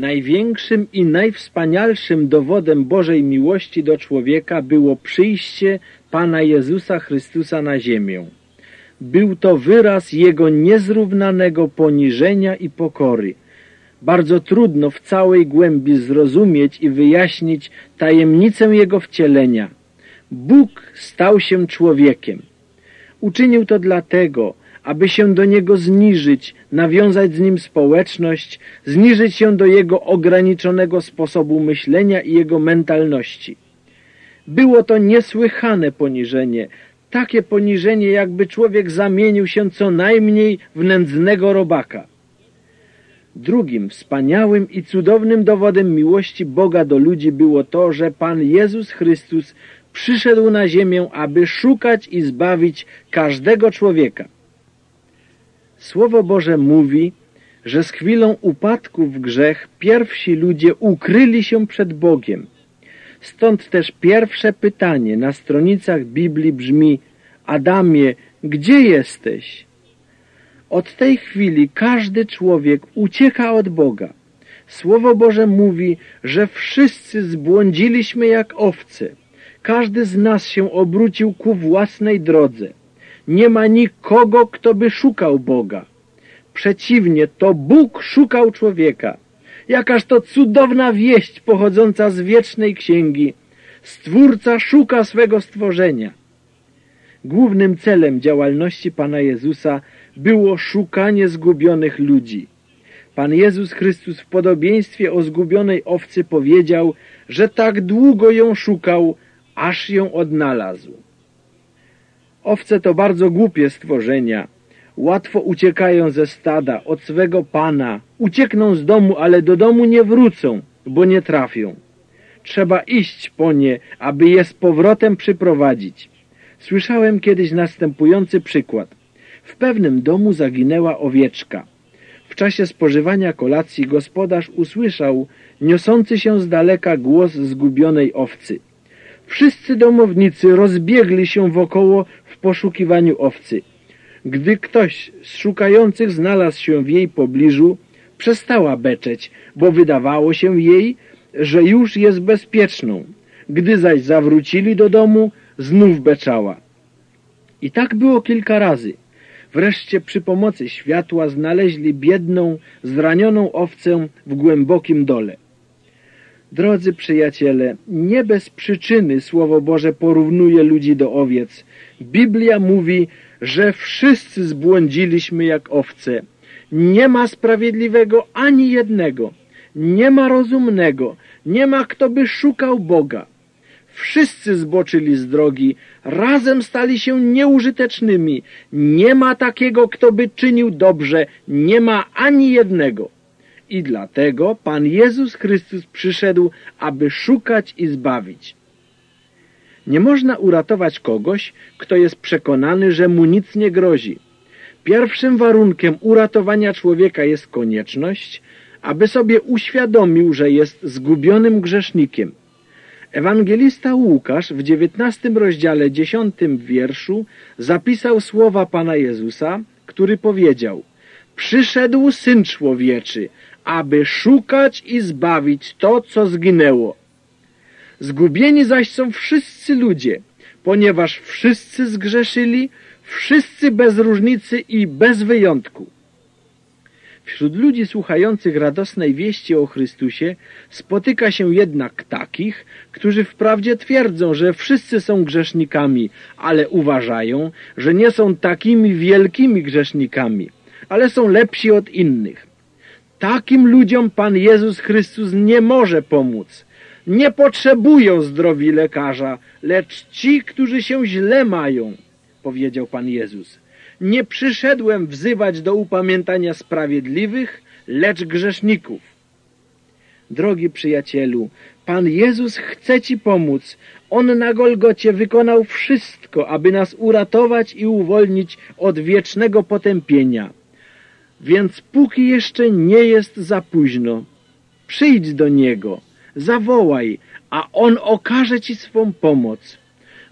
Największym i najwspanialszym dowodem Bożej miłości do człowieka było przyjście Pana Jezusa Chrystusa na ziemię. Był to wyraz Jego niezrównanego poniżenia i pokory. Bardzo trudno w całej głębi zrozumieć i wyjaśnić tajemnicę Jego wcielenia. Bóg stał się człowiekiem. Uczynił to dlatego, aby się do niego zniżyć, nawiązać z nim społeczność, zniżyć się do jego ograniczonego sposobu myślenia i jego mentalności. Było to niesłychane poniżenie, takie poniżenie, jakby człowiek zamienił się co najmniej w nędznego robaka. Drugim wspaniałym i cudownym dowodem miłości Boga do ludzi było to, że Pan Jezus Chrystus przyszedł na ziemię, aby szukać i zbawić każdego człowieka. Słowo Boże mówi, że z chwilą upadku w grzech pierwsi ludzie ukryli się przed Bogiem. Stąd też pierwsze pytanie na stronicach Biblii brzmi Adamie, gdzie jesteś? Od tej chwili każdy człowiek ucieka od Boga. Słowo Boże mówi, że wszyscy zbłądziliśmy jak owce. Każdy z nas się obrócił ku własnej drodze nie ma nikogo, kto by szukał Boga. Przeciwnie, to Bóg szukał człowieka. Jakaż to cudowna wieść pochodząca z wiecznej księgi. Stwórca szuka swego stworzenia. Głównym celem działalności Pana Jezusa było szukanie zgubionych ludzi. Pan Jezus Chrystus w podobieństwie o zgubionej owcy powiedział, że tak długo ją szukał, aż ją odnalazł. Owce to bardzo głupie stworzenia. Łatwo uciekają ze stada, od swego pana. Uciekną z domu, ale do domu nie wrócą, bo nie trafią. Trzeba iść po nie, aby je z powrotem przyprowadzić. Słyszałem kiedyś następujący przykład. W pewnym domu zaginęła owieczka. W czasie spożywania kolacji gospodarz usłyszał niosący się z daleka głos zgubionej owcy. Wszyscy domownicy rozbiegli się wokoło w poszukiwaniu owcy. Gdy ktoś z szukających znalazł się w jej pobliżu, przestała beczeć, bo wydawało się jej, że już jest bezpieczną. Gdy zaś zawrócili do domu, znów beczała. I tak było kilka razy. Wreszcie przy pomocy światła znaleźli biedną, zranioną owcę w głębokim dole. Drodzy przyjaciele, nie bez przyczyny Słowo Boże porównuje ludzi do owiec. Biblia mówi, że wszyscy zbłądziliśmy jak owce. Nie ma sprawiedliwego ani jednego. Nie ma rozumnego. Nie ma kto by szukał Boga. Wszyscy zboczyli z drogi, razem stali się nieużytecznymi. Nie ma takiego, kto by czynił dobrze, nie ma ani jednego. I dlatego Pan Jezus Chrystus przyszedł, aby szukać i zbawić. Nie można uratować kogoś, kto jest przekonany, że mu nic nie grozi. Pierwszym warunkiem uratowania człowieka jest konieczność, aby sobie uświadomił, że jest zgubionym grzesznikiem. Ewangelista Łukasz w dziewiętnastym rozdziale dziesiątym wierszu zapisał słowa Pana Jezusa, który powiedział Przyszedł Syn Człowieczy, aby szukać i zbawić to, co zginęło. Zgubieni zaś są wszyscy ludzie, ponieważ wszyscy zgrzeszyli, wszyscy bez różnicy i bez wyjątku. Wśród ludzi słuchających radosnej wieści o Chrystusie spotyka się jednak takich, którzy wprawdzie twierdzą, że wszyscy są grzesznikami, ale uważają, że nie są takimi wielkimi grzesznikami, ale są lepsi od innych Takim ludziom Pan Jezus Chrystus nie może pomóc. Nie potrzebują zdrowi lekarza, lecz ci, którzy się źle mają, powiedział Pan Jezus. Nie przyszedłem wzywać do upamiętania sprawiedliwych, lecz grzeszników. Drogi przyjacielu, Pan Jezus chce Ci pomóc. On na Golgocie wykonał wszystko, aby nas uratować i uwolnić od wiecznego potępienia. Więc póki jeszcze nie jest za późno, przyjdź do Niego, zawołaj, a On okaże Ci swą pomoc.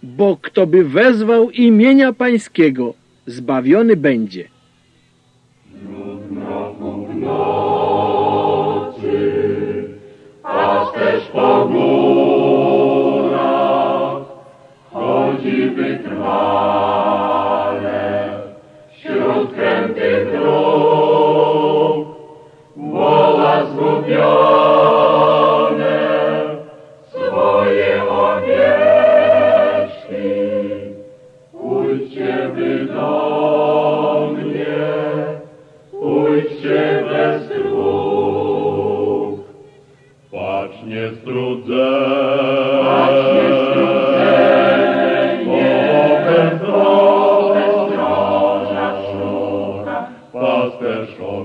Bo kto by wezwał imienia Pańskiego, zbawiony będzie.